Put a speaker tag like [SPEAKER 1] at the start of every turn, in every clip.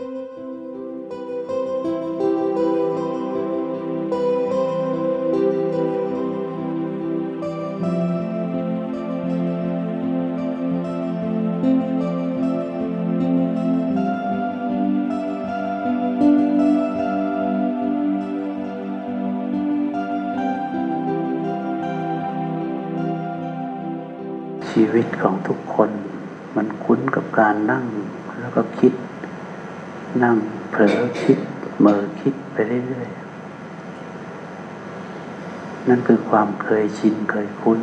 [SPEAKER 1] ชีวิตของทุกคนมันคุ้นกับการนั่งแล้วก็คิด นั่งเผลอคิดเมื่อคิดไปเรื่อยๆ นั่นคือความเคยชินเคยคุ้น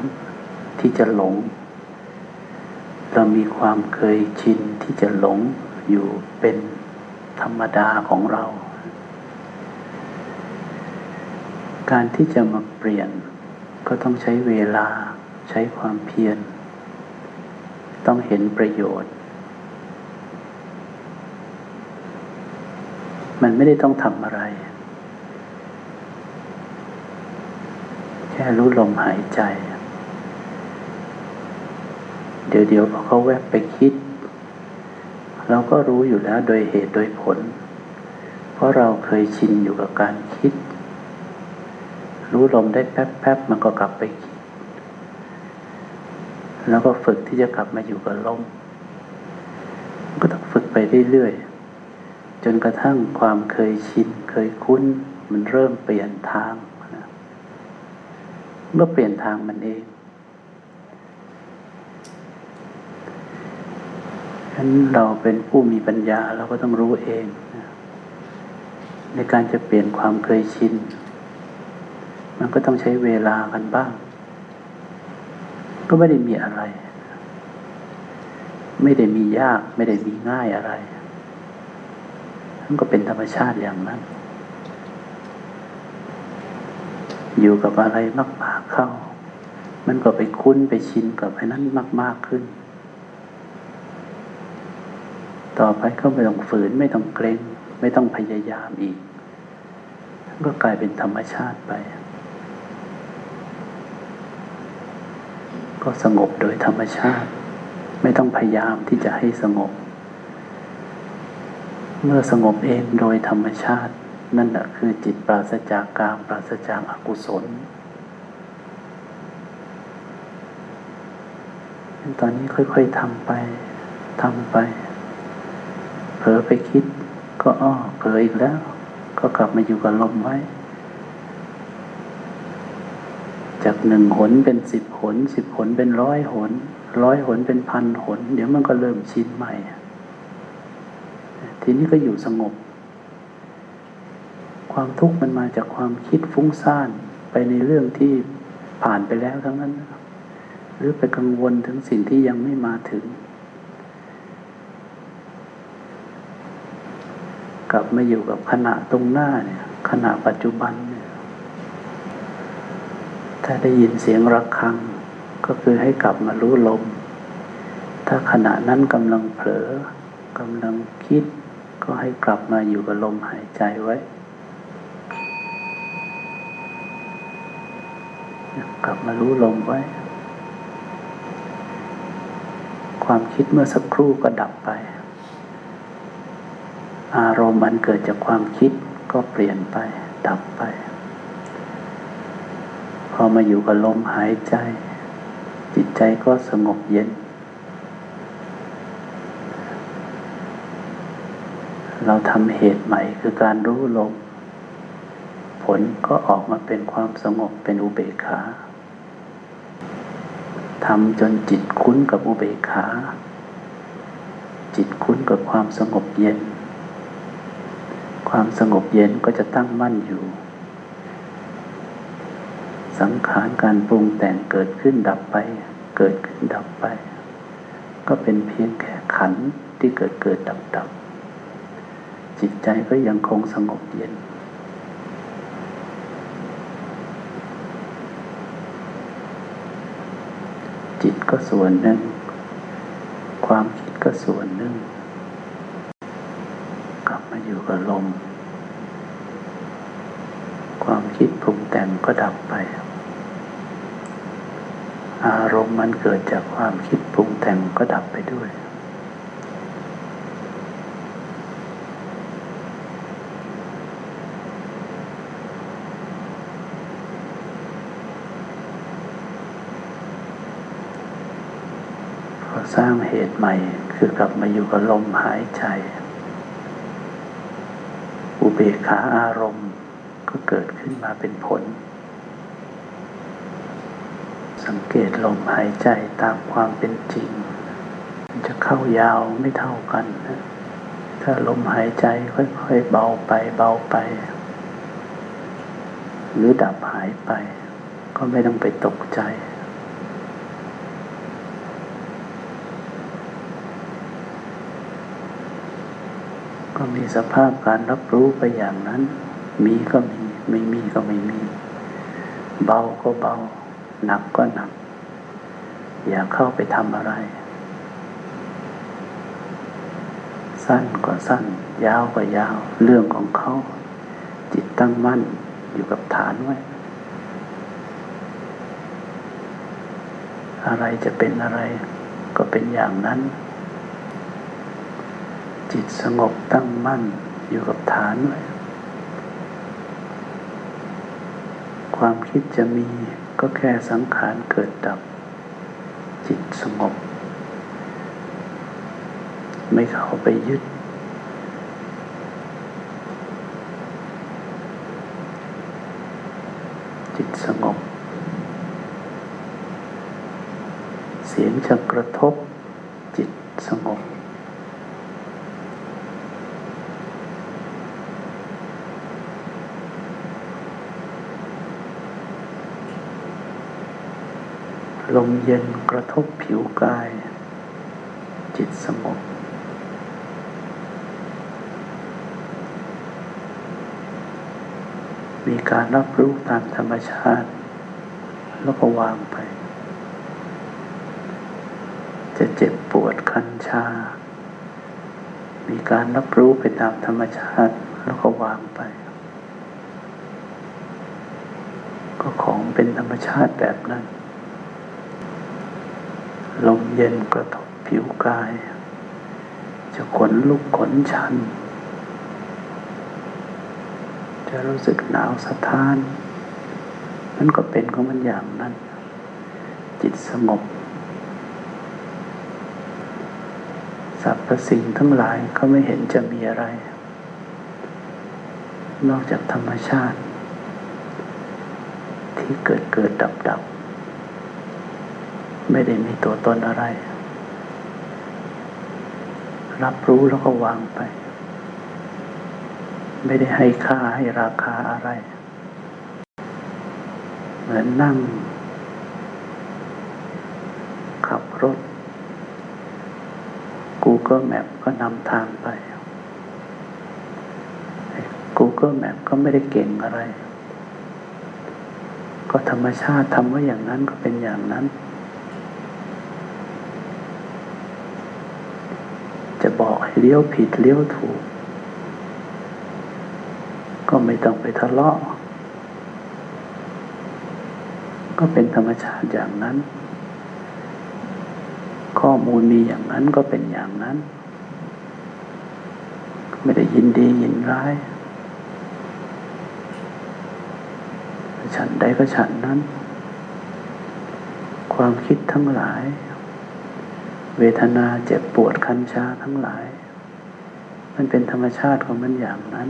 [SPEAKER 1] ที่จะหลง เรามีความเคยชินที่จะหลงอยู่เป็นธรรมดาของเรา การที่จะมาเปลี่ยนก็ต้องใช้เวลาใช้ความเพียร ต้องเห็นประโยชน์ มันไม่ได้ต้องทำอะไร แค่รู้ลมหายใจ เดี๋ยวเดี๋ยวพอเขาแวบไปคิด เราก็รู้อยู่แล้วโดยเหตุโดยผล เพราะเราเคยชินอยู่กับการคิด รู้ลมได้แป๊บๆมันก็กลับไปคิด แล้วก็ฝึกที่จะกลับมาอยู่กับลมก็ต้องฝึกไปเรื่อยๆ นกระทั่งความเคยชินเคยคุ้น มันเริ่มเปลี่ยนทางเมื่อเปลี่ยนทางมันเองฉะนั้นเราเป็นผู้มีปัญญาเราก็ต้องรู้เองในการจะเปลี่ยนความเคยชิน มันก็ต้องใช้เวลากันบ้าง ก็ไม่ได้มีอะไร ไม่ได้มียาก ไม่ได้มีง่ายอะไร มันก็เป็นธรรมชาติอย่างนั้น อยู่กับอะไรมากๆเข้า มันก็ไปคุ้นไปชินกับไอ้นั้นมาก ๆขึ้น ต่อไปก็ไม่ต้องฝืนไม่ต้องเกรงไม่ต้องพยายามอีก ก็กลายเป็นธรรมชาติไป ก็สงบโดยธรรมชาติ ไม่ต้องพยายามที่จะให้สงบ เมื่อสงบเองโดยธรรมชาติ นั่นแหละคือจิตปราศจากกามปราศจากอากุศลตอนนี้ค่อยๆทำไปทำไป เผลอไปคิด ก็อ้อเผลออีกแล้ว ก็กลับมาอยู่กับลมไว้ จากหนึ่งหนเป็นสิบหนสิบหนเป็นร้อยหนร้อยหนเป็นพันหน เดี๋ยวมันก็เริ่มชินใหม่ ทีนี้ก็อยู่สงบ ความทุกข์มันมาจากความคิดฟุ้งซ่านไปในเรื่องที่ผ่านไปแล้วทั้งนั้น หรือไปกังวลถึงสิ่งที่ยังไม่มาถึง กลับมาอยู่กับขณะตรงหน้าเนี่ยขณะปัจจุบันเนี่ยถ้าได้ยินเสียงระฆัง ก็คือให้กลับมารู้ลม ถ้าขณะนั้นกำลังเผลอกำลังคิด ก็ให้กลับมาอยู่กับลมหายใจไว้ กลับมารู้ลมไว้ ความคิดเมื่อสักครู่ก็ดับไป อารมณ์มันเกิดจากความคิดก็เปลี่ยนไป ดับไป พอมาอยู่กับลมหายใจ จิตใจก็สงบเย็น เราทำเหตุใหม่คือการรู้ลม ผลก็ออกมาเป็นความสงบเป็นอุเบกขาทำจนจิตคุ้นกับอุเบกขา จิตคุ้นกับความสงบเย็น ความสงบเย็นก็จะตั้งมั่นอยู่ สังขารการปรุงแต่งเกิดขึ้นดับไป เกิดขึ้นดับไป ก็เป็นเพียงแค่ขันที่เกิดเกิดดับดับ จิตใจก็ยังคงสงบเย็น จิตก็ส่วนหนึ่ง ความคิดก็ส่วนหนึ่ง กลับมาอยู่กับลม ความคิดปรุงแต่งก็ดับไป อารมณ์มันเกิดจากความคิดปรุงแต่งก็ดับไปด้วย สร้างเหตุใหม่ คือกลับมาอยู่กับลมหายใจ อุเบกขาอารมณ์ก็เกิดขึ้นมาเป็นผล สังเกตลมหายใจตามความเป็นจริง จะเข้ายาวไม่เท่ากัน ถ้าลมหายใจค่อยๆเบาไปเบาไป หรือดับหายไป ก็ไม่ต้องไปตกใจ ก็มีสภาพการรับรู้ไปอย่างนั้น มีก็มี ไม่มีก็ไม่มี เบาก็เบา หนักก็หนัก อย่าเข้าไปทำอะไร สั้นก็สั้น ยาวก็ยาว เรื่องของเขา จิตตั้งมั่นอยู่กับฐานไว้ อะไรจะเป็นอะไร ก็เป็นอย่างนั้น จิตสงบตั้งมั่นอยู่กับฐานไว้ความคิดจะมีก็แค่สังขารเกิดดับ จิตสงบ ไม่เข้าไปยึด จิตสงบ เสียงจะกระทบจิตสงบ ลมเย็นกระทบผิวกาย จิตสงบมีการรับรู้ตามธรรมชาติ แล้วก็วางไป จะเจ็บปวดคันชา มีการรับรู้ไปตามธรรมชาติ แล้วก็วางไป ก็ของเป็นธรรมชาติแบบนั้น ลมเย็นกระทบผิวกาย จะขนลุกขนชัน จะรู้สึกหนาวสะท้านนั่นก็เป็นของมันอย่างนั้น จิตสงบสรรพสิ่งทั้งหลายก็ไม่เห็นจะมีอะไร นอกจากธรรมชาติ ที่เกิดเกิดดับดับ ไม่ได้มีตัวตนอะไร รับรู้แล้วก็วางไป ไม่ได้ให้ค่าให้ราคาอะไร เหมือนนั่ง ขับรถ Google Map ก็นำทางไป Google Map ก็ไม่ได้เก่งอะไร ก็ธรรมชาติทำว่าอย่างนั้นก็เป็นอย่างนั้นจะบอกให้ เลี้ยวผิดเลี้ยวถูก ก็ไม่ต้องไปทะเลาะ ก็เป็นธรรมชาติอย่างนั้น ข้อมูลมีอย่างนั้นก็เป็นอย่างนั้น ไม่ได้ยินดียินร้ายฉันใดก็ฉันนั้น ความคิดทั้งหลาย เวทนาเจ็บปวดคันชาทั้งหลาย มันเป็นธรรมชาติของมันอย่างนั้น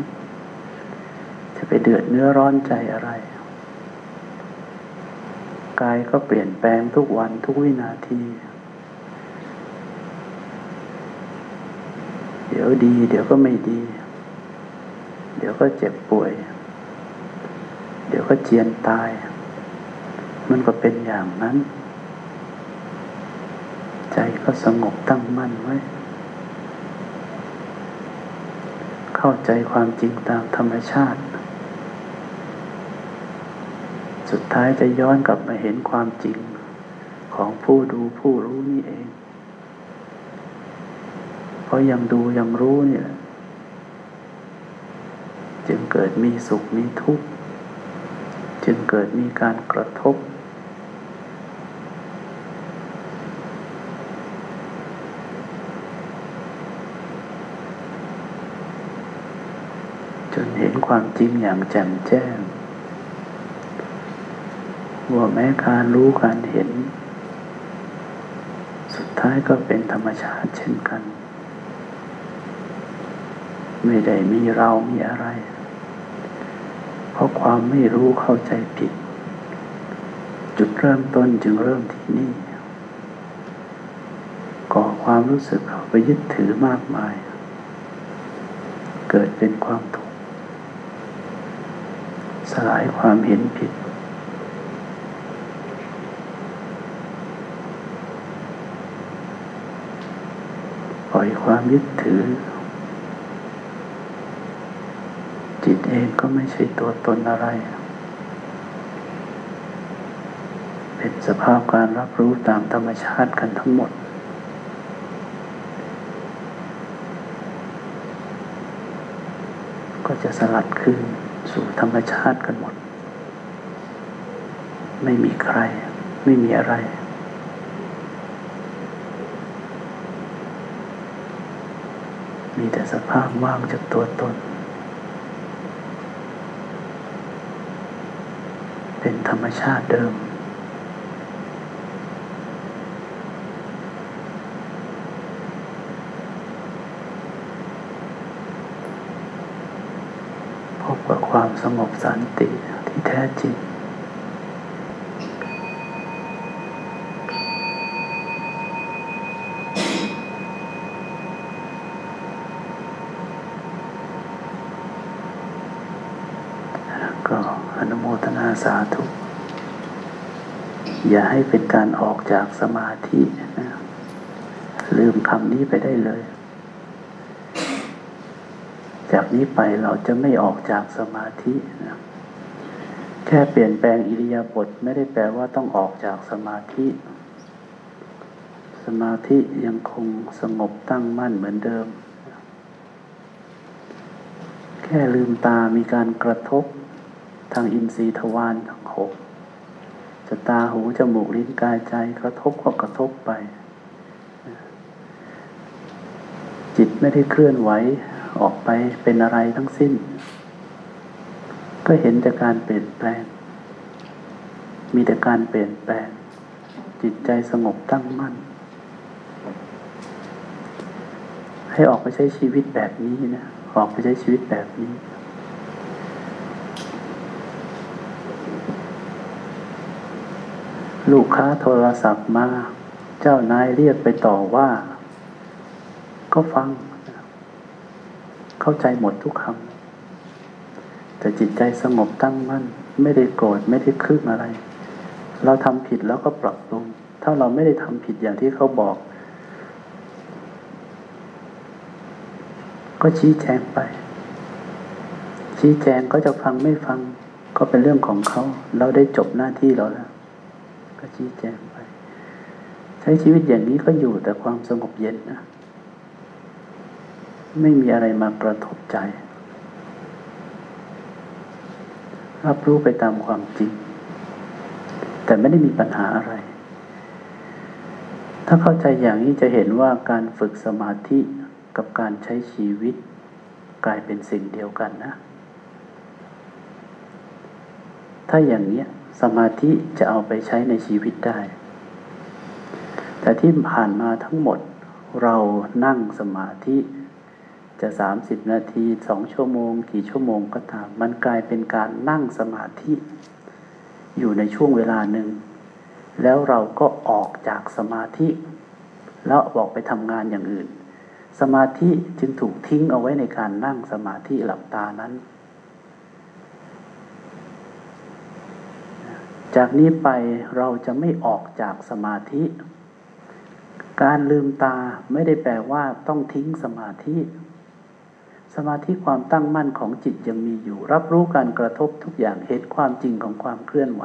[SPEAKER 1] จะไปเดือดเนื้อร้อนใจอะไร กายก็เปลี่ยนแปลงทุกวันทุกวินาที เดี๋ยวดี เดี๋ยวก็ไม่ดี เดี๋ยวก็เจ็บป่วย เดี๋ยวก็เจียนตาย มันก็เป็นอย่างนั้น ใจก็สงบตั้งมั่นไว้ เข้าใจความจริงตามธรรมชาติ สุดท้ายจะย้อนกลับมาเห็นความจริงของผู้ดูผู้รู้นี่เอง เพราะยังดูยังรู้เนี่ยจึงเกิดมีสุขมีทุกข์ จึงเกิดมีการกระทบจน เห็นความจริงอย่างแจ่มแจ้ง ว่าแม้การรู้การเห็น สุดท้ายก็เป็นธรรมชาติเช่นกัน ไม่ได้มีเรามีอะไร เพราะความไม่รู้เข้าใจผิด จุดเริ่มต้นจึงเริ่มที่นี่ก่อความรู้สึกเข้าไปยึดถือมากมาย เกิดเป็นความทุกข์ ลายความเห็นผิด ปล่อยความยึดถือ จิตเองก็ไม่ใช่ตัวตนอะไร เป็นสภาพการรับรู้ตามธรรมชาติกันทั้งหมดก็จะสลัดคืน สู่ธรรมชาติกันหมด ไม่มีใคร ไม่มีอะไร มีแต่สภาพว่างจากตัวตน เป็นธรรมชาติเดิม พบกับ ความสงบสันติที่แท้จริงสาธุอย่าให้เป็นการออกจากสมาธินะลืมคำนี้ไปได้เลย นี้ไปเราจะไม่ออกจากสมาธินะแค่เปลี่ยนแปลงอิริยาบถไม่ได้แปลว่าต้องออกจากสมาธิ สมาธิยังคงสงบตั้งมั่นเหมือนเดิม แค่ลืมตามีการกระทบทางอินทรีย์ทวารทั้งหกจะตาหูจมูกลิ้นกายใจกระทบก็กระทบไป จิตไม่ได้เคลื่อนไหว ออกไปเป็นอะไรทั้งสิ้น ก็เห็นแต่การเปลี่ยนแปลง มีแต่การเปลี่ยนแปลง จิตใจสงบตั้งมั่น ให้ออกไปใช้ชีวิตแบบนี้นะ ออกไปใช้ชีวิตแบบนี้ ลูกค้าโทรศัพท์มา เจ้านายเรียกไปต่อว่า ก็ฟัง เข้าใจหมดทุกคำแต่จิตใจสงบตั้งมั่น ไม่ได้โกรธไม่ได้ครึ่งอะไร เราทำผิดแล้วก็ปรับปรุง ถ้าเราไม่ได้ทำผิดอย่างที่เขาบอก ก็ชี้แจงไป ชี้แจงก็จะฟังไม่ฟัง ก็เป็นเรื่องของเขา เราได้จบหน้าที่เราแล้ว ก็ชี้แจงไป ใช้ชีวิตอย่างนี้ก็อยู่แต่ความสงบเย็นนะ ไม่มีอะไรมากระทบใจ รับรู้ไปตามความจริง แต่ไม่ได้มีปัญหาอะไร ถ้าเข้าใจอย่างนี้จะเห็นว่าการฝึกสมาธิกับการใช้ชีวิต กลายเป็นสิ่งเดียวกันนะ ถ้าอย่างนี้สมาธิจะเอาไปใช้ในชีวิตได้ แต่ที่ผ่านมาทั้งหมดเรานั่งสมาธิ จะสามสิบนาทีสองชั่วโมง กี่ชั่วโมงก็ตาม มันกลายเป็นการนั่งสมาธิ อยู่ในช่วงเวลาหนึ่ง แล้วเราก็ออกจากสมาธิ แล้วบอกไปทำงานอย่างอื่น สมาธิจึงถูกทิ้งเอาไว้ในการนั่งสมาธิหลับตานั้น จากนี้ไปเราจะไม่ออกจากสมาธิ การลืมตาไม่ได้แปลว่าต้องทิ้งสมาธิ สมาธิความตั้งมั่นของจิตยังมีอยู่ รับรู้การกระทบทุกอย่างเห็นความจริงของความเคลื่อนไหว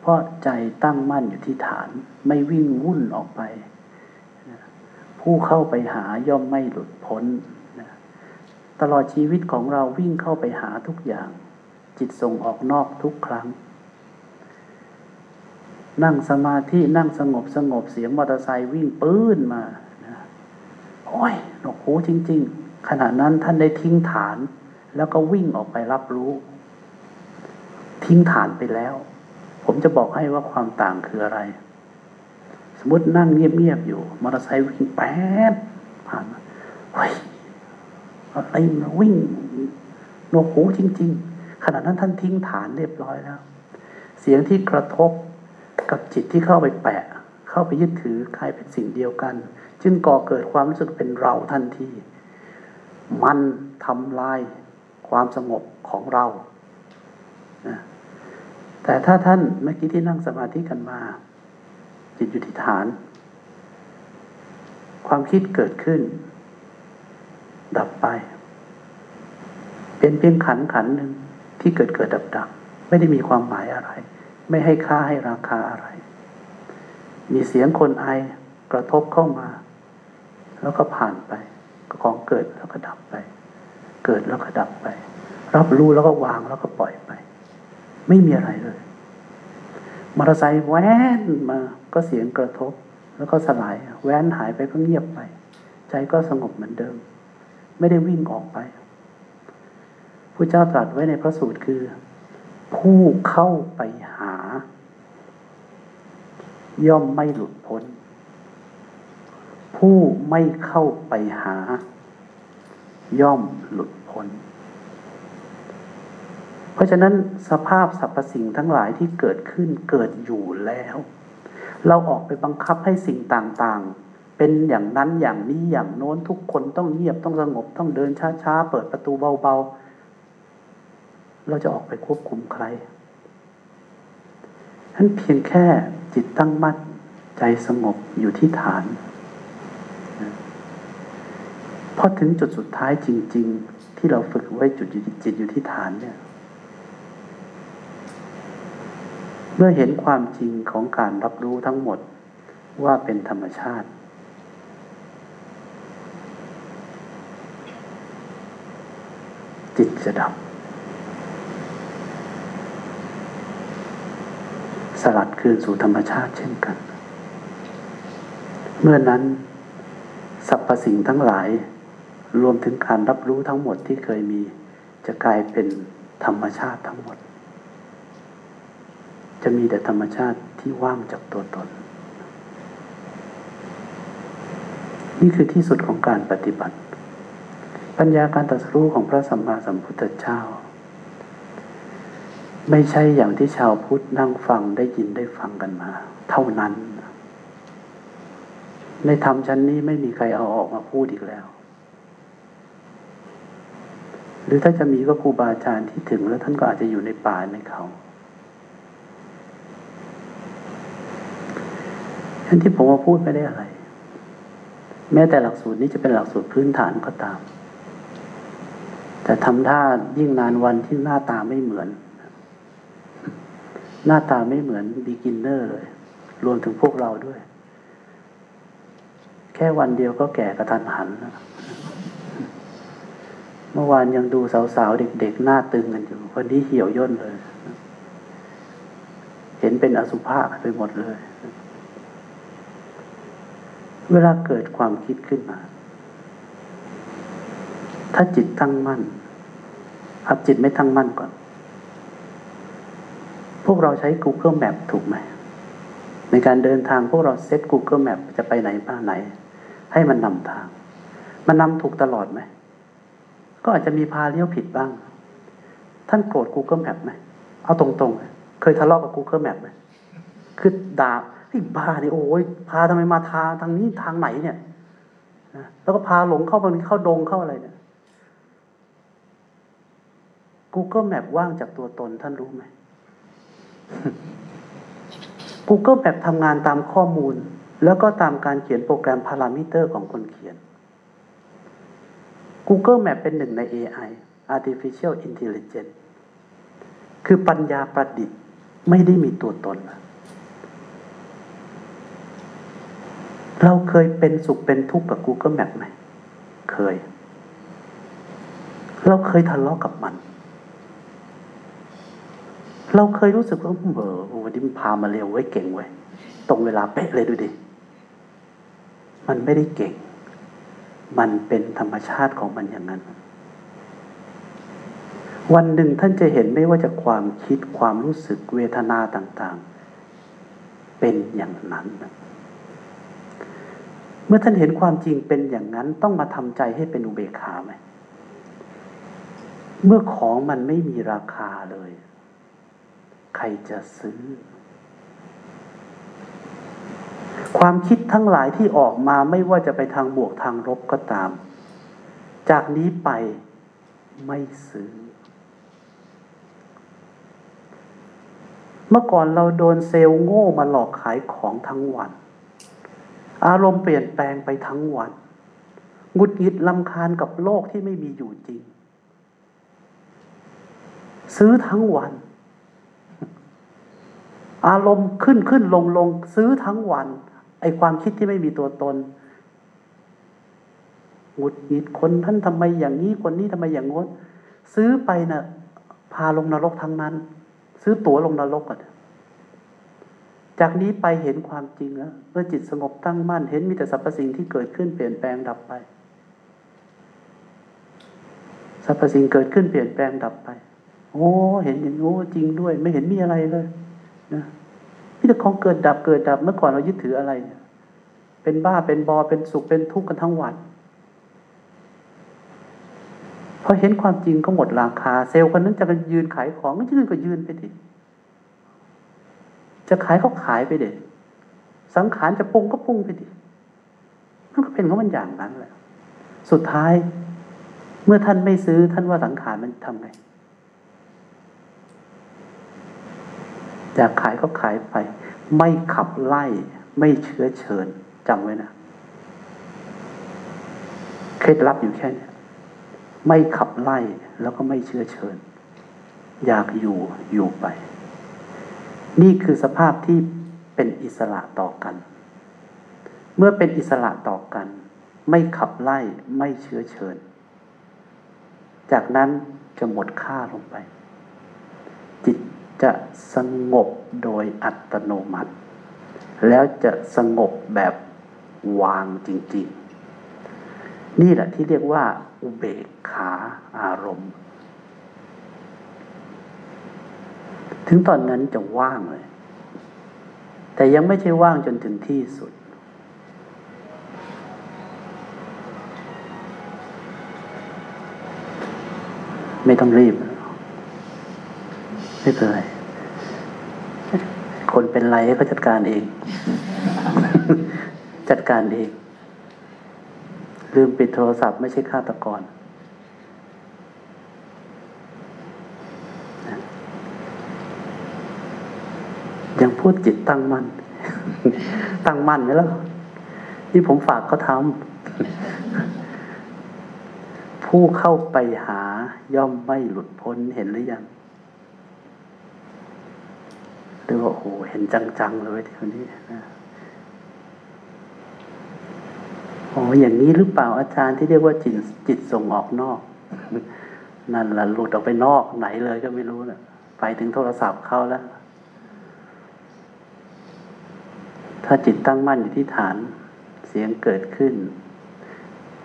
[SPEAKER 1] เพราะใจตั้งมั่นอยู่ที่ฐานไม่วิ่งวุ่นออกไป ผู้เข้าไปหาย่อมไม่หลุดพ้น ตลอดชีวิตของเราวิ่งเข้าไปหาทุกอย่าง จิตส่งออกนอกทุกครั้ง นั่งสมาธินั่งสงบสงบเสียงมอเตอร์ไซค์วิ่งปื้นมาโอ้ยหนกหูจริง ๆ ขณะนั้นท่านได้ทิ้งฐาน แล้วก็วิ่งออกไปรับรู้ ทิ้งฐานไปแล้ว ผมจะบอกให้ว่าความต่างคืออะไร สมมตินั่งเงียบๆอยู่มอเตอร์ไซค์วิ่งแป๊ดผ่านเฮ้ยอะไรมาวิ่งหนวกหูจริง ๆ ขณะนั้นท่านทิ้งฐานเรียบร้อยแล้ว เสียงที่กระทบกับจิตที่เข้าไปแปะ เข้าไปยึดถือกลายเป็นสิ่งเดียวกัน จึงก่อเกิดความรู้สึกเป็นเราทันที มันทำลายความสงบของเรานะแต่ถ้าท่านเมื่อกี้ที่นั่งสมาธิกันมา จิตอยู่ที่ฐาน ความคิดเกิดขึ้น ดับไป เป็นเพียงขันขันหนึ่งที่เกิดเกิดดับดับไม่ได้มีความหมายอะไร ไม่ให้ค่าให้ราคาอะไร มีเสียงคนไอกระทบเข้ามา แล้วก็ผ่านไป ของเกิดแล้วก็ดับไป เกิดแล้วก็ดับไป รับรู้แล้วก็วางแล้วก็ปล่อยไป ไม่มีอะไรเลยมอเตอร์ไซค์แว้นมาก็เสียงกระทบ แล้วก็สลาย แว้นหายไปก็เงียบไป ใจก็สงบเหมือนเดิม ไม่ได้วิ่งออกไปพระเจ้าตรัสไว้ในพระสูตรคือ ผู้เข้าไปหา ย่อมไม่หลุดพ้น ผู้ไม่เข้าไปหา ย่อมหลุดพ้น เพราะฉะนั้นสภาพสรรพสิ่งทั้งหลายที่เกิดขึ้นเกิดอยู่แล้ว เราออกไปบังคับให้สิ่งต่างๆ เป็นอย่างนั้นอย่างนี้อย่างโน้นทุกคนต้องเงียบต้องสงบต้องเดินช้าๆ เปิดประตูเบาๆ เราจะออกไปควบคุมใครนั้นเพียงแค่จิตตั้งมั่นใจสงบอยู่ที่ฐาน พอถึงจุดสุดท้ายจริง ๆ ที่เราฝึกไว้จุดจิตอยู่ที่ฐานเนี่ย เมื่อเห็นความจริงของการรับรู้ทั้งหมดว่าเป็นธรรมชาติ จิตจะดับ สลัดคืนสู่ธรรมชาติเช่นกัน เมื่อนั้นสรรพสิ่งทั้งหลาย รวมถึงการรับรู้ทั้งหมดที่เคยมี จะกลายเป็นธรรมชาติทั้งหมด จะมีแต่ธรรมชาติที่ว่างจากตัวตน นี่คือที่สุดของการปฏิบัติ ปัญญาการตรัสรู้ของพระสัมมาสัมพุทธเจ้า ไม่ใช่อย่างที่ชาวพุทธนั่งฟังได้ยินได้ฟังกันมา เท่านั้น ในธรรมชั้นนี้ไม่มีใครเอาออกมาพูดอีกแล้ว หรือถ้าจะมีก็ครูบาอาจารย์ที่ถึงแล้วท่านก็อาจจะอยู่ในป่าในเขาท่านที่ผมมาพูดไม่ได้อะไร แม้แต่หลักสูตรนี้จะเป็นหลักสูตรพื้นฐานก็ตาม แต่ทำท่ายิ่งนานวันที่หน้าตาไม่เหมือน หน้าตาไม่เหมือนบิ๊กินเนอร์เลย รวมถึงพวกเราด้วย แค่วันเดียวก็แก่กระทันหันนะ เมื่อวานยังดูสาวๆ เด็กๆ หน้าตึงกันอยู่วันนี้เหี่ยวย่นเลย เห็นเป็นอสุภะไปหมดเลย เวลาเกิดความคิดขึ้นมา ถ้าจิตตั้งมั่นเอาจิตไม่ตั้งมั่นก่อน พวกเราใช้ Google Map ถูกไหม ในการเดินทางพวกเราเซต Google Map จะไปไหนมาไหน ให้มันนำทาง มันนำถูกตลอดไหม ก็อาจจะมีพาเลี้ยวผิดบ้าง ท่านโกรธ Google Map ไหมเอาตรงๆ เคยทะเลาะกับ Google Map ไหมคือด่าไอ้บ้านี่โอ้ยพาทำไมมาทางทางนี้ทางไหนเนี่ยแล้วก็พาหลงเข้าไปเข้าดงเข้าอะไรเนี่ย Google Map ว่างจากตัวตนท่านรู้ไหม Google Map ทำงานตามข้อมูล แล้วก็ตามการเขียนโปรแกรมพารามิเตอร์ของคนเขียน Google Map เป็นหนึ่งใน AI Artificial Intelligence คือปัญญาประดิษฐ์ไม่ได้มีตัวตน เราเคยเป็นสุขเป็นทุกข์กับ Google Map ไหม เคย เราเคยทะเลาะกับมัน เราเคยรู้สึกว่าเออวันนี้มันพามาเร็วไว้เก่งไว้ ตรงเวลาเป๊ะเลยดูดิ มันไม่ได้เก่ง มันเป็นธรรมชาติของมันอย่างนั้น วันหนึ่งท่านจะเห็นไม่ว่าจะความคิดความรู้สึกเวทนาต่างๆ เป็นอย่างนั้น เมื่อท่านเห็นความจริงเป็นอย่างนั้นต้องมาทำใจให้เป็นอุเบกขาไหมเมื่อของมันไม่มีราคาเลย ใครจะซื้อ ความคิดทั้งหลายที่ออกมาไม่ว่าจะไปทางบวกทางลบก็ตาม จากนี้ไปไม่ซื้อ เมื่อก่อนเราโดนเซลล์โง่มาหลอกขายของทั้งวัน อารมณ์เปลี่ยนแปลงไปทั้งวันงุดหงิดลำคาญกับโลกที่ไม่มีอยู่จริง ซื้อทั้งวัน อารมณ์ขึ้นขึ้นลงลงซื้อทั้งวัน ไอความคิดที่ไม่มีตัวตนงุดหงิดคนท่านทำไมอย่างนี้คนนี้ทำไมอย่างงน้นซื้อไปนะ่ะ พาลงนรกทั้งนั้น ซื้อตั๋วลงนรกอะจากนี้ไปเห็นความจริงแล้วเมื่อจิตสงบตั้งมั่น เห็นมีแต่สรรพสิ่งที่เกิดขึ้นเปลี่ยนแปลงดับไปสรรพสิ่งเกิดขึ้นเปลี่ยนแปลงดับไป โอ้ เห็นอย่างโอ้จริงด้วย ไม่เห็นมีอะไรเลย นะ แต่ของเกิดดับเกิดดับเมื่อก่อนเรายึดถืออะไร เป็นบ้าเป็นบอเป็นสุขเป็นทุกข์กันทั้งวันพอเห็นความจริงก็หมดราคา เซลล์คนนั้นจะยืนขายของก็ยืนก็ยืนไปดิจะขายเขาขายไปเด็ดสังขารจะปรุงก็ปรุงไปดิมันก็เป็นของมันอย่างนั้นแหละ สุดท้าย เมื่อท่านไม่ซื้อท่านว่าสังขารมันทำไง อยากขายก็ขายไป ไม่ขับไล่ ไม่เชื้อเชิญจำไว้นะเคล็ดลับอยู่แค่นี้ไม่ขับไล่แล้วก็ไม่เชื้อเชิญ อยากอยู่อยู่ไป นี่คือสภาพที่เป็นอิสระต่อกัน เมื่อเป็นอิสระต่อกัน ไม่ขับไล่ไม่เชื้อเชิญ จากนั้นจะหมดค่าลงไป จิต จะสงบโดยอัตโนมัติ แล้วจะสงบแบบวางจริง ๆ นี่แหละที่เรียกว่า อุเบกขาอารมณ์ ถึงตอนนั้นจะว่างเลย แต่ยังไม่ใช่ว่างจนถึงที่สุด ไม่ต้องรีบ ไม่เป็นไรคนเป็นไรก็จัดการเอง จัดการเอง ลืมปิดโทรศัพท์ไม่ใช่ฆาตกร ยังพูดจิตตั้งมั่น ตั้งมั่นไหมล่ะที่ผมฝากเขาทำผู้เข้าไปหาย่อมไม่หลุดพ้นเห็นหรือยังหรือว่าโอ้ เห็นจังๆเลยทีนี้นะโอ้อย่างนี้หรือเปล่าอาจารย์ที่เรียกว่าจิตจิตส่งออกนอก นั่นแหละหลุดออกไปนอกไหนเลยก็ไม่รู้นะไปถึงโทรศัพท์เข้าแล้ว ถ้าจิตตั้งมั่นอยู่ที่ฐานเสียงเกิดขึ้น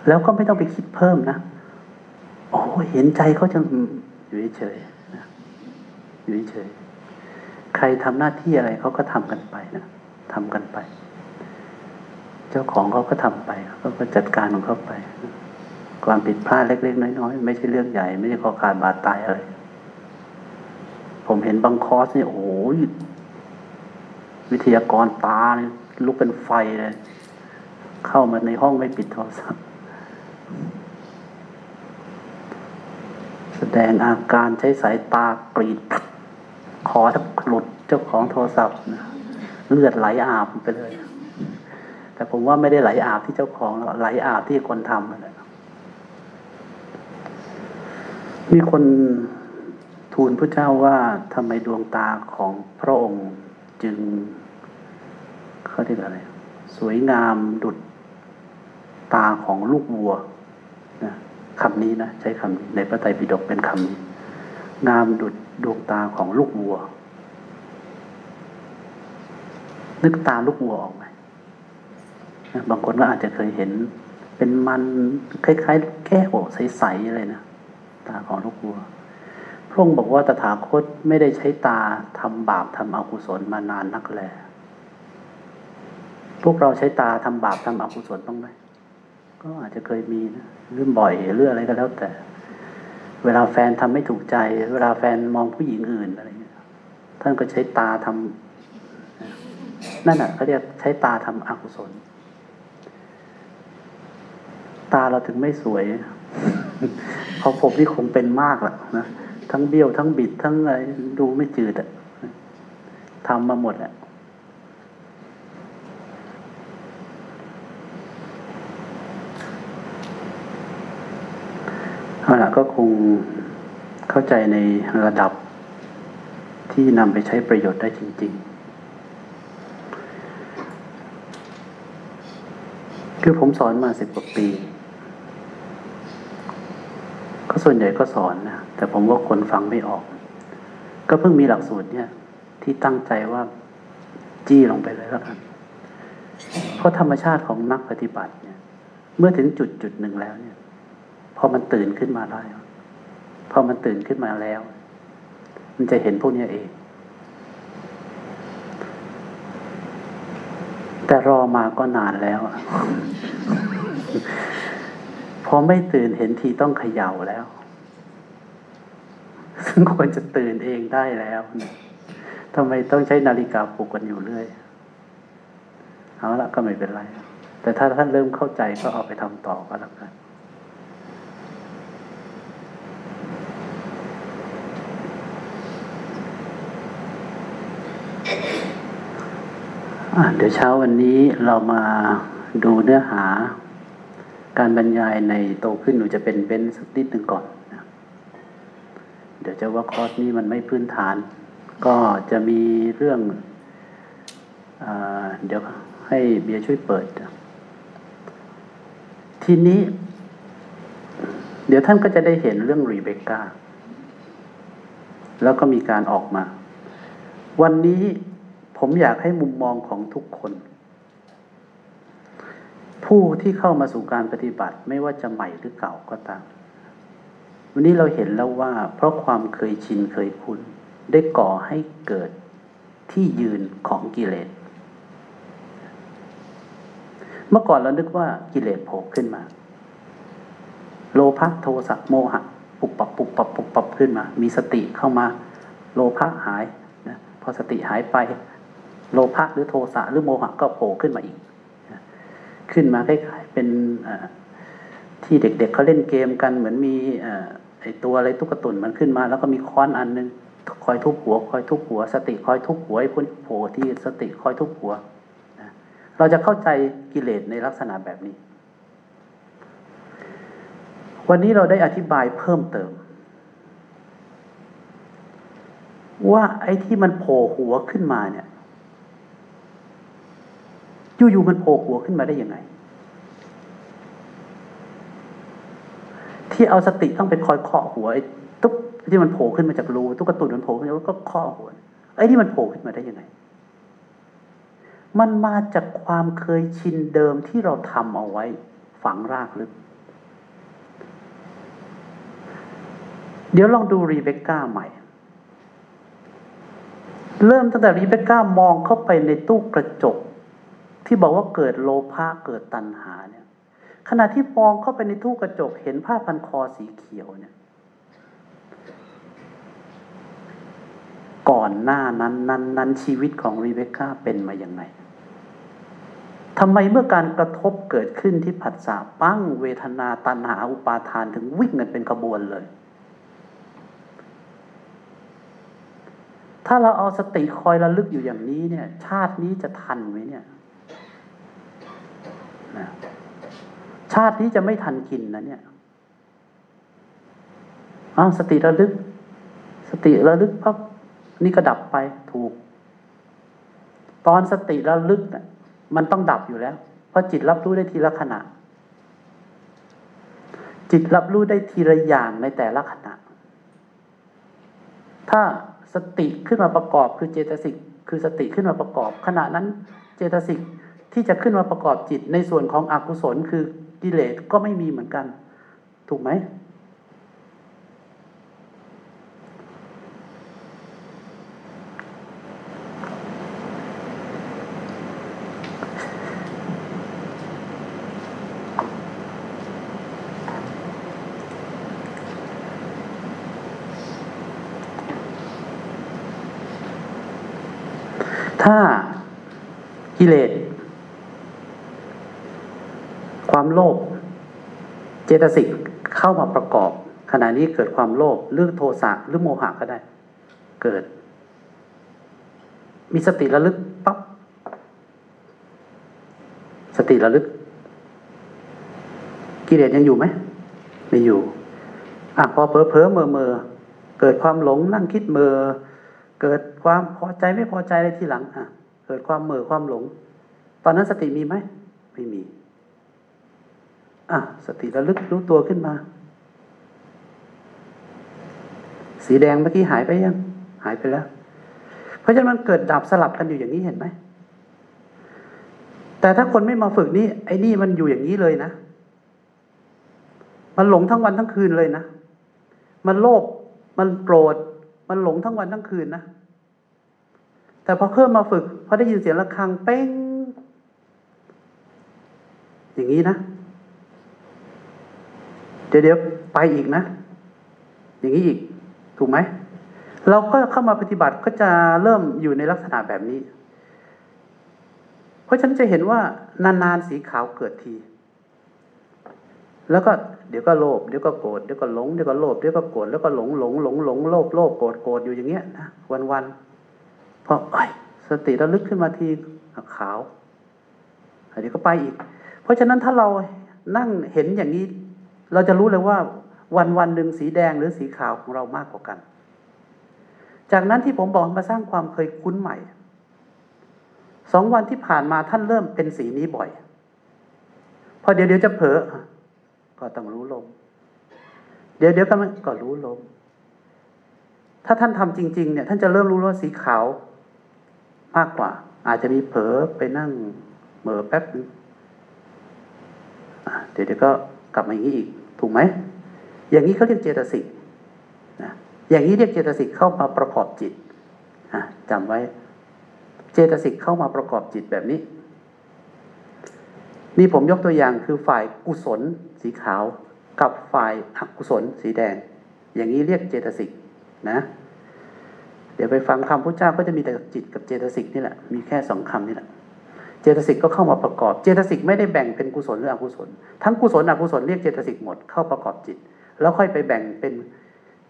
[SPEAKER 1] แล้วก็ไม่ต้องไปคิดเพิ่มนะโอ้เห็นใจเขาจะอยู่เฉยอยู่เฉย ใครทำหน้าที่อะไรเขาก็ทำกันไปนะทำกันไป เจ้าของเขาก็ทำไปเขาก็จัดการของเขาไป ความผิดพลาดเล็ก ๆ น้อยๆไม่ใช่เรื่องใหญ่ ไม่ใช่ข้อขาดบาดตายอะไรผมเห็นบางคอร์สเนี่ยโอ้ยวิทยากรตาเนี่ยลุกเป็นไฟเลย เข้ามาในห้องไม่ปิดโทรศัพท์แสดงอาการใช้สายตากรีด ขอถ้าหลุดเจ้าของโทรศัพท์นะเลือดไหลอาบไปเลย แต่ผมว่าไม่ได้ไหลอาบที่เจ้าของไหลอาบที่คนทำเลยมีคนทูลพระเจ้าว่าทำไมดวงตาของพระองค์จึงเขาเรียกอะไร สวยงามดุดตาของลูกวัวนะคำนี้นะ ใช้คำนี้ในพระไตรปิฎกเป็นคำนี้ งามดุด ดวงตาของลูกวัว นึกตาลูกวัวออกไหมบางคนก็อาจจะเคยเห็น เป็นมันคล้ายๆ แก้วใสๆอะไรนะตาของลูกวัว พระองค์บอกว่าตถาคตไม่ได้ใช้ตาทำบาปทำอกุศลมานานนักแลพวกเราใช้ตาทำบาปทำอกุศลบ้างไหมก็อาจจะเคยมีนะเรื่องบ่อยเรื่องอะไรก็แล้วแต่ เวลาแฟนทำไม่ถูกใจ เวลาแฟนมองผู้หญิงอื่นอะไรเงี้ยท่านก็ใช้ตาทำนั่นแหะเขาเรียกใช้ตาทำอกุศล ตาเราถึงไม่สวยเขาผมที่คงเป็นมากแหละนะทั้งเบี้ยวทั้งบิดทั้งอะไรดูไม่จืดอะทำมาหมดแหละ เอาละก็คงเข้าใจในระดับที่นำไปใช้ประโยชน์ได้จริง ๆ คือผมสอนมาสิบกว่าปี ก็ส่วนใหญ่ก็สอนนะ แต่ผมว่าคนฟังไม่ออก ก็เพิ่งมีหลักสูตรเนี่ย ที่ตั้งใจว่าจี้ลงไปเลยแล้วกัน เพราะธรรมชาติของนักปฏิบัติเนี่ย เมื่อถึงจุดจุดหนึ่งแล้วเนี่ย พอมันตื่นขึ้นมาได้วพอมันตื่นขึ้นมาแล้ว มันจะเห็นพวกนี้เอง แต่รอมาก็นานแล้วพอไม่ตื่นเห็นทีต้องเขย่าแล้ว ซึ่งควรจะตื่นเองได้แล้วทำไมต้องใช้นาฬิกาปลุกกันอยู่เรื่อยเอาละก็ไม่เป็นไร แต่ถ้าท่านเริ่มเข้าใจก็เอาไปทำต่อก็แล้วกัน เดี๋ยวเช้าวันนี้เรามาดูเนื้อหาการบรรยายในโตขึ้นหนูจะเป็นเบนสักนิดหนึ่งก่อนนะเดี๋ยวจะว่าคอร์สนี้มันไม่พื้นฐาน ก็จะมีเรื่องอเดี๋ยวให้เบียร์ช่วยเปิด ทีนี้ เดี๋ยวท่านก็จะได้เห็นเรื่องรีเบคก้าแล้วก็มีการออกมา วันนี้ ผมอยากให้มุมมองของทุกคน ผู้ที่เข้ามาสู่การปฏิบัติไม่ว่าจะใหม่หรือเก่าก็ตาม วันนี้เราเห็นแล้วว่า เพราะความเคยชินเคยคุ้นได้ก่อให้เกิดที่ยืนของกิเลส เมื่อก่อนเรานึกว่ากิเลสโผล่ขึ้นมา โลภะโทสะโมหะ ปุบปับปุบปับปุบปับขึ้นมา มีสติเข้ามา โลภะหายนะพอสติหายไป โลภะหรือโทสะหรือโมหะก็โผล่ขึ้นมาอีก ขึ้นมาคล้ายๆเป็นที่เด็กๆเเขาเล่นเกมกันเหมือนมีไอตัวอะไรตุ๊กตุนมันขึ้นมา แล้วก็มีค้อนอันนึงคอยทุบหัว คอยทุบหัว สติคอยทุบหัวไอ้พวกโผล่ที่สติคอยทุบหัวเราจะเข้าใจกิเลสในลักษณะแบบนี้ วันนี้เราได้อธิบายเพิ่มเติม ว่าไอ้ที่มันโผล่หัวขึ้นมาเนี่ย อยู่ๆมันโผล่หัวขึ้นมาได้ยังไง ที่เอาสติต้องไปคอยเคาะหัวไอ้ตุ๊กที่มันโผล่ขึ้นมาจากรูตุ๊กตุนมันโผล่ขึ้นแล้วก็เคาะหัวไอ้ที่มันโผล่ขึ้นมาได้ยังไง มันมาจากความเคยชินเดิมที่เราทำเอาไว้ ฝังรากลึก เดี๋ยวลองดูรีเบคก้าใหม่เริ่มตั้งแต่รีเบคก้ามองเข้าไปในตู้กระจก ที่บอกว่าเกิดโลภะเกิดตัณหาเนี่ย ขณะที่มองเข้าไปในตู้กระจกเห็นผ้าพันคอสีเขียวเนี่ย ก่อนหน้านั้นนั้นนั้นชีวิตของรีเบคก้าเป็นมาอย่างไงทำไมเมื่อการกระทบเกิดขึ้นที่ผัสสะปั้งเวทนาตัณหาอุปาทานถึงวิ่งกันเป็นขบวนเลย ถ้าเราเอาสติคอยระลึกอยู่อย่างนี้เนี่ย ชาตินี้จะทันไหมเนี่ย นะชาตินี้จะไม่ทันกินนะเนี่ยอ้าวสติระลึก สติระลึกพับนี่ก็ดับไปถูก ตอนสติระลึกเนะ่ยมันต้องดับอยู่แล้ว เพราะจิตรับรู้ได้ทีละขณะ จิตรับรู้ได้ทีละอย่างในแต่ละขณะ ถ้าสติขึ้นมาประกอบคือเจตสิกคือสติขึ้นมาประกอบ ขณะนั้นเจตสิก ที่จะขึ้นมาประกอบจิตในส่วนของอกุศลคือกิเลสก็ไม่มีเหมือนกัน ถูกไหม ถ้ากิเลส ความโลภเจตสิกเข้ามาประกอบ ขณะนี้เกิดความโลภหรือโทสะหรือโมหะก็ได้ เกิด มีสติระลึกปับ๊บสติระลึก กิเลสยังอยู่ไหมไม่อยู่อะพอเผลอเผลอเมื่อเมอเกิดความหลงนั่งคิดเมื่อเกิดความพอใจไม่พอใจอะไรทีหลังอะ เกิดความเมื่อความหลง ตอนนั้นสติมีไหมไม่มี อะสติระลึกรู้ตัวขึ้นมา สีแดงเมื่อกี้หายไปยัง หายไปแล้ว เพราะฉะนั้นมันเกิดดับสลับกันอยู่อย่างนี้เห็นไหม แต่ถ้าคนไม่มาฝึกนี่ไอ้นี่มันอยู่อย่างนี้เลยนะ มันหลงทั้งวันทั้งคืนเลยนะ มันโลภ มันโกรธ มันหลงทั้งวันทั้งคืนนะ แต่พอเพิ่มมาฝึกพอได้ยินเสียงะระฆังเป้งอย่างนี้นะ ดี๋ยวเดี๋ยวไปอีกนะ อย่างนี้อีก ถูกไหม เราก็เข้ามาปฏิบัติก็จะเริ่มอยู่ในลักษณะแบบนี้ เพราะฉันจะเห็นว่านานๆสีขาวเกิดที แล้วก็เดี๋ยวก็โลภเดี๋ยวก็โกรธเดี๋ยวก็หลงเดี๋ยวก็โลภเดี๋ยวก็โกรธแล้วก็หลงหลงหลงหลงโลภโลภโกรธโกรธอยู่อย่างเงี้ยนะวันวันพอสติระลึกขึ้นมาทีขาวเดี๋ยวก็ไปอีก เพราะฉะนั้นถ้าเรานั่งเห็นอย่างนี้ เราจะรู้เลยว่าวันวันหนึ่งสีแดงหรือสีขาวของเรามากกว่ากัน จากนั้นที่ผมบอกมาสร้างความเคยคุ้นใหม่ สองวันที่ผ่านมาท่านเริ่มเป็นสีนี้บ่อย พอเดี๋ยวเดี๋ยวจะเผลอก็ต้องรู้ลม เดี๋ยวเดี๋ยวก็ก็รู้ลม ถ้าท่านทำจริง ๆ เนี่ย ท่านจะเริ่มรู้ว่าสีขาวมากกว่า อาจจะมีเผลอไปนั่งเหม่อแป๊บนึงเดี๋ยวเดี๋ยวก็ กลับมาอย่างนี้อีกถูกไหมอย่างนี้เขาเรียกเจตสิกนะอย่างนี้เรียกเจตสิกเข้ามาประกอบจิตจำไว้ เจตสิกเข้ามาประกอบจิตแบบนี้ นี่ผมยกตัวอย่างคือฝ่ายกุศลสีขาว กับฝ่ายอกุศลสีแดง อย่างนี้เรียกเจตสิกนะ เดี๋ยวไปฟังคำพระเจ้าก็จะมีแต่จิตกับเจตสิกนี่แหละมีแค่สองคำนี่แหละ เจตสิกก็เข้ามาประกอบ เจตสิกไม่ได้แบ่งเป็นกุศลหรืออกุศล ทั้งกุศลอกุศลเรียกเจตสิกหมดเข้าประกอบจิต แล้วค่อยไปแบ่งเป็น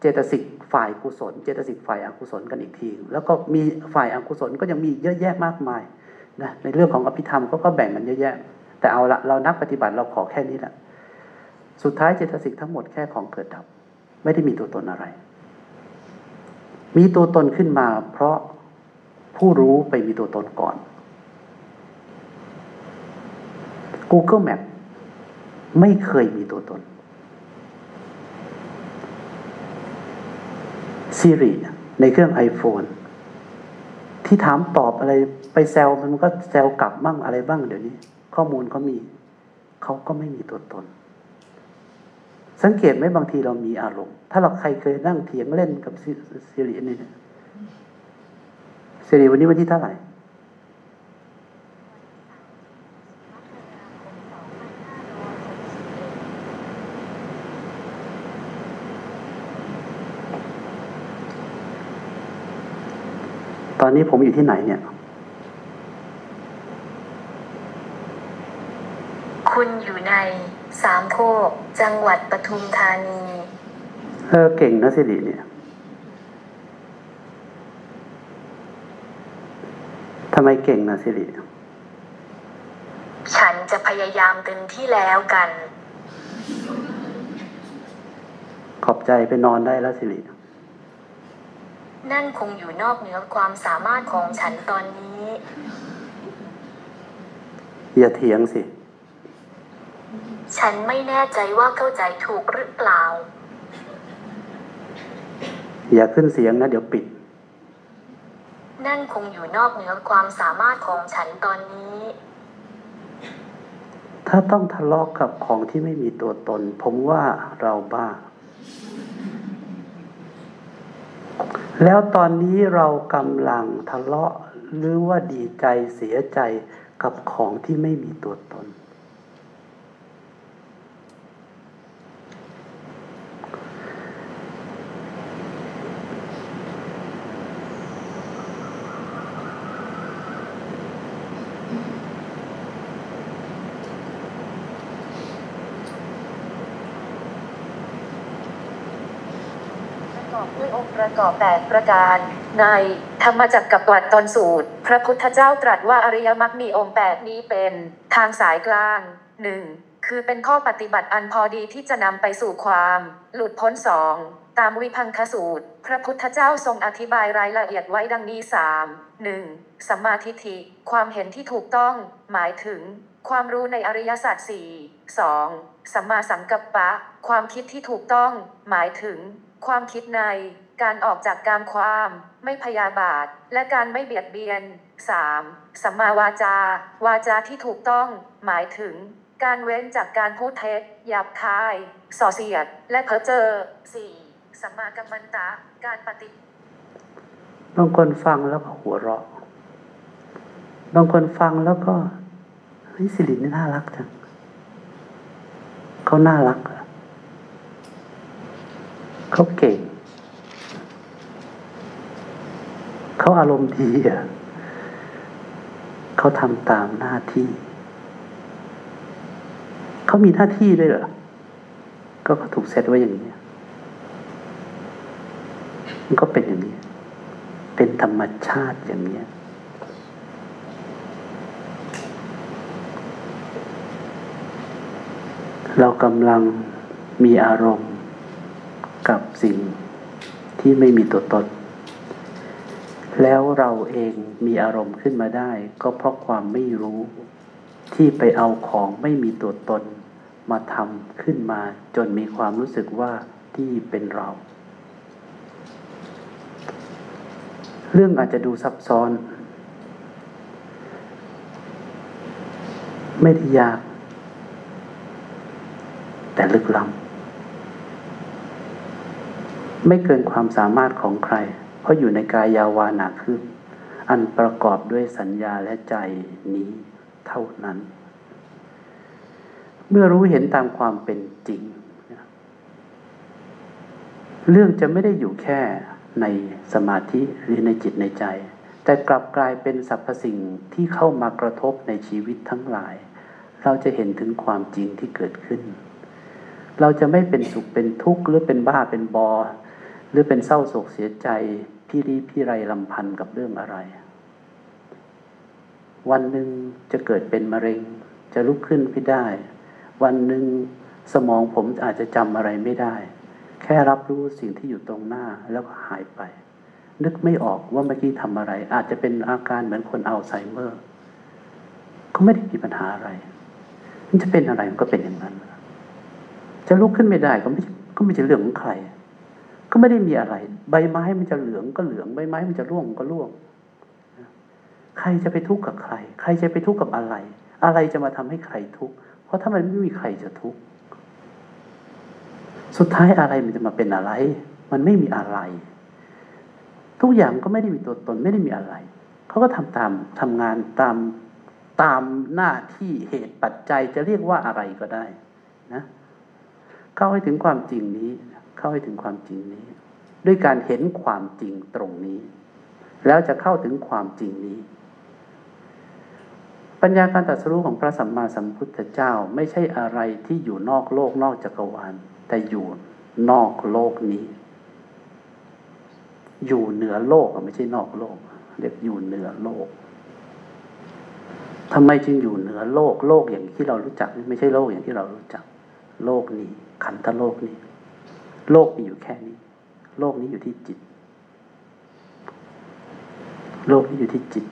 [SPEAKER 1] เจตสิกฝ่ายกุศล เจตสิกฝ่ายอกุศลกันอีกที แล้วก็มีฝ่ายอกุศลก็ยังมีเยอะแยะมากมายนะในเรื่องของอภิธรรมเขาก็แบ่งมันเยอะแยะ แต่เอาละเรานักปฏิบัติเราขอแค่นี้แหละสุดท้ายเจตสิกทั้งหมดแค่ของเกิดดับ ไม่ได้มีตัวตนอะไร มีตัวตนขึ้นมา เพราะผู้รู้ไปมีตัวตนก่อน Google Map ไม่เคยมีตัวตน Siri ในเครื่อง iPhone ที่ถามตอบอะไรไปแซวมันก็แซวกลับบ้างอะไรบ้างเดี๋ยวนี้ ข้อมูลเขามี เขาก็ไม่มีตัวตน สังเกตไหมบางทีเรามีอารมณ์ ถ้าเราใครเคยนั่งเถียงเล่นกับซิรินี่ซิริวันนี้วันที่เท่าไหร่ต อนนี้ผมอยู่ที่ไหนเนี่ย
[SPEAKER 2] คุณอยู่ในสามโคกจังหวัดปทุมธานี
[SPEAKER 1] เออเก่งนะสิริเนี่ยทำไมเก่งนะสิริ
[SPEAKER 2] ฉันจะพยายามเต็มที่แล้วกัน
[SPEAKER 1] ขอบใจไปนอนได้แล้วสิริ
[SPEAKER 2] นั่นคงอยู่นอกเหนือความสามารถของฉันตอนนี้
[SPEAKER 1] อย่าเถียงสิ
[SPEAKER 2] ฉันไม่แน่ใจว่าเข้าใจถูกหรือเปล่า
[SPEAKER 1] อย่าขึ้นเสียงนะเดี๋ยวปิด
[SPEAKER 2] นั่นคงอยู่นอกเหนือความสามารถของฉันตอนนี้
[SPEAKER 1] ถ้าต้องทะเลาะกกับของที่ไม่มีตัวตน ผมว่าเราบ้า แล้วตอนนี้เรากำลังทะเลาะหรือว่าดีใจเสียใจกับของที่ไม่มีตัวตน
[SPEAKER 2] อบด้วยองค์ประกอบแปดประการ ในธรรมจักรกับวัดตนสูตร พระพุทธเจ้าตรัสว่าอริยมรรคมีองค์แปดนี้เป็นทางสายกลางหนึ่งคือเป็นข้อปฏิบัติอันพอดีที่จะนำไปสู่ความ หลุดพ้นสองตามวิพังคสูตร พระพุทธเจ้าทรงอธิบายรายละเอียดไว้ดังนี้สามหนึ่งสัมมาทิฏฐิความเห็นที่ถูกต้อง หมายถึง ความรู้ในอริยสัจสี่สองสัมมาสังกัปปะ ความคิดที่ถูกต้อง หมายถึงความคิดใน การออกจากการความ ไม่พยาบาท และการไม่เบียดเบียน 3. สัมมาวาจา วาจาที่ถูกต้อง หมายถึง การเว้นจากการพูดเท็จหยาบคาย ส่อเสียด และเพ้อเจอ 4. สัมมากัมมันตะ การปฏิ
[SPEAKER 1] บางคนฟังแล้วก็หัวเราะ บางคนฟังแล้วก็เฮ้ยสิรินี่น่ารักจังเขาน่ารักอะ เขาเก่ง เขาอารมณ์ดีอะเขาทำตามหน้าที่ เขามีหน้าที่ด้วยเหรอ ก็เขาถูกเซตไว้อย่างนี้มันก็เป็นอย่างนี้ เป็นธรรมชาติอย่างนี้เรากำลังมีอารมณ์ กับสิ่งที่ไม่มีตัวตน แล้วเราเองมีอารมณ์ขึ้นมาได้ ก็เพราะความไม่รู้ ที่ไปเอาของไม่มีตัวตน มาทำขึ้นมาจนมีความรู้สึกว่าที่เป็นเรา เรื่องอาจจะดูซับซ้อน ไม่ได้ยาก แต่ลึกล้ำ ไม่เกินความสามารถของใคร เพราะอยู่ในกายยาวานาคืออันประกอบด้วยสัญญาและใจนี้เท่านั้น เมื่อรู้เห็นตามความเป็นจริง เรื่องจะไม่ได้อยู่แค่ในสมาธิหรือในจิตในใจ แต่กลับกลายเป็นสรรพสิ่งที่เข้ามากระทบในชีวิตทั้งหลาย เราจะเห็นถึงความจริงที่เกิดขึ้น เราจะไม่เป็นสุขเป็นทุกข์หรือเป็นบ้าเป็นบอ หรือเป็นเศร้าโศกเสียใจพี่รีพี่ไรลำพันกับเรื่องอะไร วันหนึ่งจะเกิดเป็นมะเร็ง จะลุกขึ้นไม่ได้ วันหนึ่งสมองผมอาจจะจำอะไรไม่ได้ แค่รับรู้สิ่งที่อยู่ตรงหน้าแล้วก็หายไป นึกไม่ออกว่าเมื่อกี้ทำอะไร อาจจะเป็นอาการเหมือนคนอัลไซเมอร์ ก็ไม่ได้มีปัญหาอะไร มันจะเป็นอะไรมันก็เป็นอย่างนั้น จะลุกขึ้นไม่ได้ก็ไม่ก็ไม่ใช่เรื่องของใคร ก็ไม่ได้มีอะไร ใบไม้มันจะเหลืองก็เหลืองใบไม้มันจะร่วงก็ร่วง ใครจะไปทุกข์กับใคร ใครจะไปทุกข์กับอะไร อะไรจะมาทำให้ใครทุกข์เพราะถ้ามันไม่มีใครจะทุกข์สุดท้ายอะไรมันจะมาเป็นอะไร มันไม่มีอะไร ทุกอย่างก็ไม่ได้มีตัวตนไม่ได้มีอะไรเขาก็ทำตามทำงานตามตามหน้าที่เหตุปัจจัยจะเรียกว่าอะไรก็ได้ นะเข้าให้ถึงความจริงนี้ เข้าให้ถึงความจริงนี้ ด้วยการเห็นความจริงตรงนี้ แล้วจะเข้าถึงความจริงนี้ ปัญญาการตรัสรู้ของพระสัมมาสัมพุทธเจ้าไม่ใช่อะไรที่อยู่นอกโลกนอกจักรวาล แต่อยู่นอกโลกนี้ อยู่เหนือโลกไม่ใช่นอกโลกเรียกอยู่เหนือโลกทำไมจึงอยู่เหนือโลกโลกอย่างที่เรารู้จัก ไม่ใช่โลกอย่างที่เรารู้จัก โลกนี้ ขันธโลกนี้ โลกมีอยู่แค่นี้ โลกนี้อยู่ที่จิต โลกนี้อยู่ที่จิต